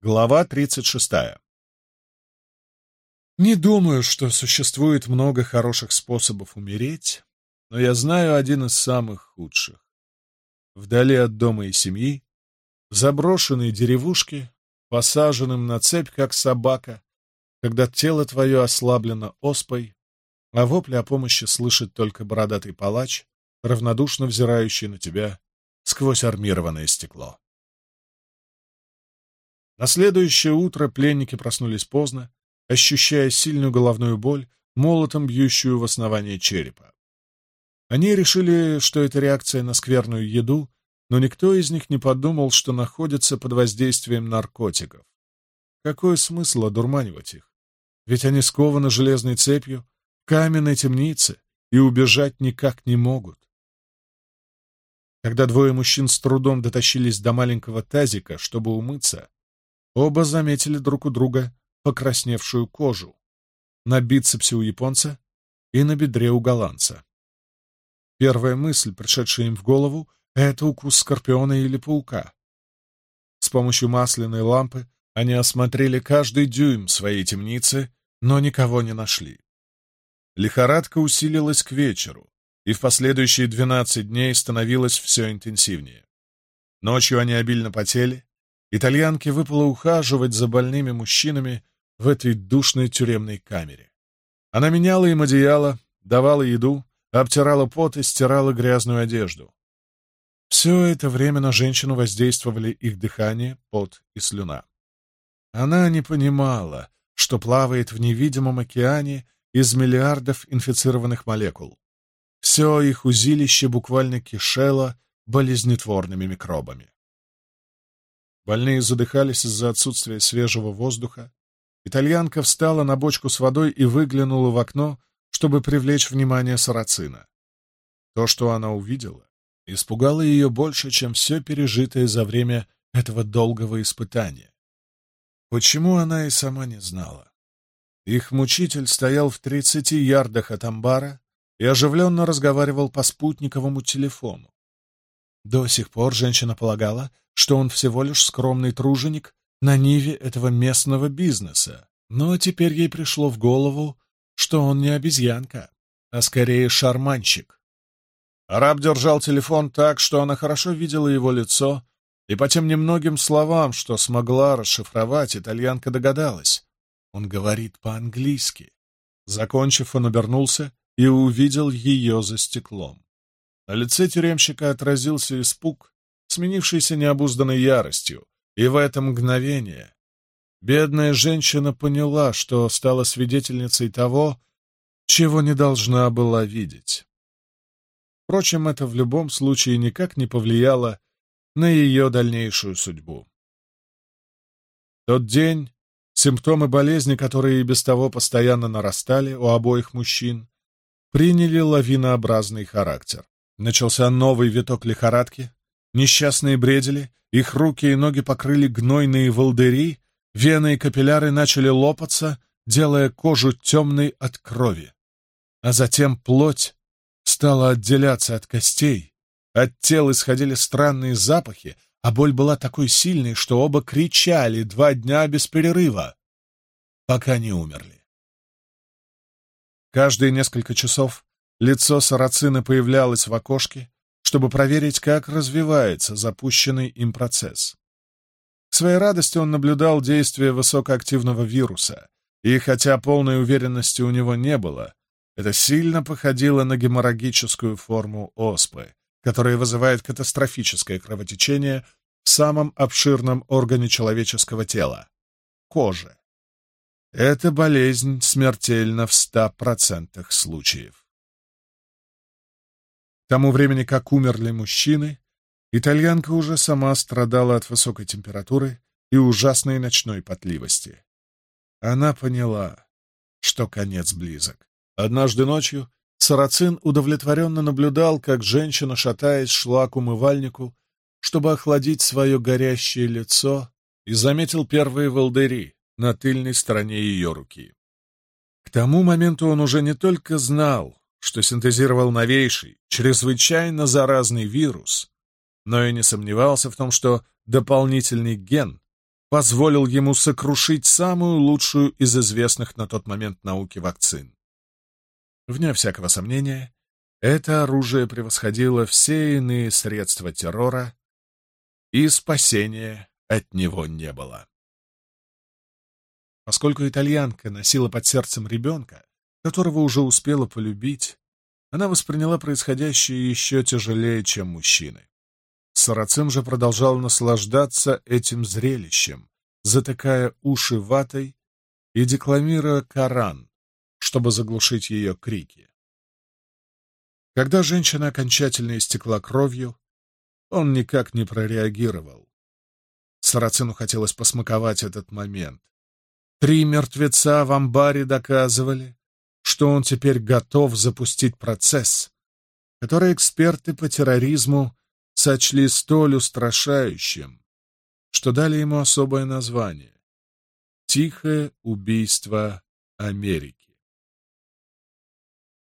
Глава 36. Не думаю, что существует много хороших способов умереть, но я знаю один из самых худших. Вдали от дома и семьи, в заброшенной деревушке, посаженным на цепь, как собака, когда тело твое ослаблено оспой, а вопли о помощи слышит только бородатый палач, равнодушно взирающий на тебя сквозь армированное стекло. На следующее утро пленники проснулись поздно, ощущая сильную головную боль, молотом бьющую в основание черепа. Они решили, что это реакция на скверную еду, но никто из них не подумал, что находится под воздействием наркотиков. Какой смысл одурманивать их? Ведь они скованы железной цепью, каменной темнице, и убежать никак не могут. Когда двое мужчин с трудом дотащились до маленького тазика, чтобы умыться, Оба заметили друг у друга покрасневшую кожу на бицепсе у японца и на бедре у голландца. Первая мысль, пришедшая им в голову, — это укус скорпиона или паука. С помощью масляной лампы они осмотрели каждый дюйм своей темницы, но никого не нашли. Лихорадка усилилась к вечеру, и в последующие 12 дней становилась все интенсивнее. Ночью они обильно потели, Итальянке выпало ухаживать за больными мужчинами в этой душной тюремной камере. Она меняла им одеяло, давала еду, обтирала пот и стирала грязную одежду. Все это время на женщину воздействовали их дыхание, пот и слюна. Она не понимала, что плавает в невидимом океане из миллиардов инфицированных молекул. Все их узилище буквально кишело болезнетворными микробами. Больные задыхались из-за отсутствия свежего воздуха. Итальянка встала на бочку с водой и выглянула в окно, чтобы привлечь внимание сарацина. То, что она увидела, испугало ее больше, чем все пережитое за время этого долгого испытания. Почему она и сама не знала? Их мучитель стоял в тридцати ярдах от амбара и оживленно разговаривал по спутниковому телефону. До сих пор женщина полагала, что он всего лишь скромный труженик на ниве этого местного бизнеса. Но теперь ей пришло в голову, что он не обезьянка, а скорее шарманщик. Раб держал телефон так, что она хорошо видела его лицо, и по тем немногим словам, что смогла расшифровать, итальянка догадалась. Он говорит по-английски. Закончив, он обернулся и увидел ее за стеклом. На лице тюремщика отразился испуг, сменившийся необузданной яростью, и в это мгновение бедная женщина поняла, что стала свидетельницей того, чего не должна была видеть. Впрочем, это в любом случае никак не повлияло на ее дальнейшую судьбу. Тот день симптомы болезни, которые и без того постоянно нарастали у обоих мужчин, приняли лавинообразный характер. Начался новый виток лихорадки. Несчастные бредили, их руки и ноги покрыли гнойные волдыри, вены и капилляры начали лопаться, делая кожу темной от крови. А затем плоть стала отделяться от костей, от тел исходили странные запахи, а боль была такой сильной, что оба кричали два дня без перерыва, пока не умерли. Каждые несколько часов Лицо сарацина появлялось в окошке, чтобы проверить, как развивается запущенный им процесс. К своей радости он наблюдал действие высокоактивного вируса, и хотя полной уверенности у него не было, это сильно походило на геморрагическую форму оспы, которая вызывает катастрофическое кровотечение в самом обширном органе человеческого тела — коже. Эта болезнь смертельна в 100% случаев тому времени, как умерли мужчины, итальянка уже сама страдала от высокой температуры и ужасной ночной потливости. Она поняла, что конец близок. Однажды ночью Сарацин удовлетворенно наблюдал, как женщина, шатаясь, шла к умывальнику, чтобы охладить свое горящее лицо, и заметил первые волдыри на тыльной стороне ее руки. К тому моменту он уже не только знал, что синтезировал новейший, чрезвычайно заразный вирус, но и не сомневался в том, что дополнительный ген позволил ему сокрушить самую лучшую из известных на тот момент науки вакцин. Вне всякого сомнения, это оружие превосходило все иные средства террора, и спасения от него не было. Поскольку итальянка носила под сердцем ребенка, которого уже успела полюбить, она восприняла происходящее еще тяжелее, чем мужчины. Сарацин же продолжал наслаждаться этим зрелищем, затыкая уши ватой и декламируя Коран, чтобы заглушить ее крики. Когда женщина окончательно истекла кровью, он никак не прореагировал. Сарацину хотелось посмаковать этот момент. Три мертвеца в амбаре доказывали, что он теперь готов запустить процесс, который эксперты по терроризму сочли столь устрашающим, что дали ему особое название «Тихое убийство Америки».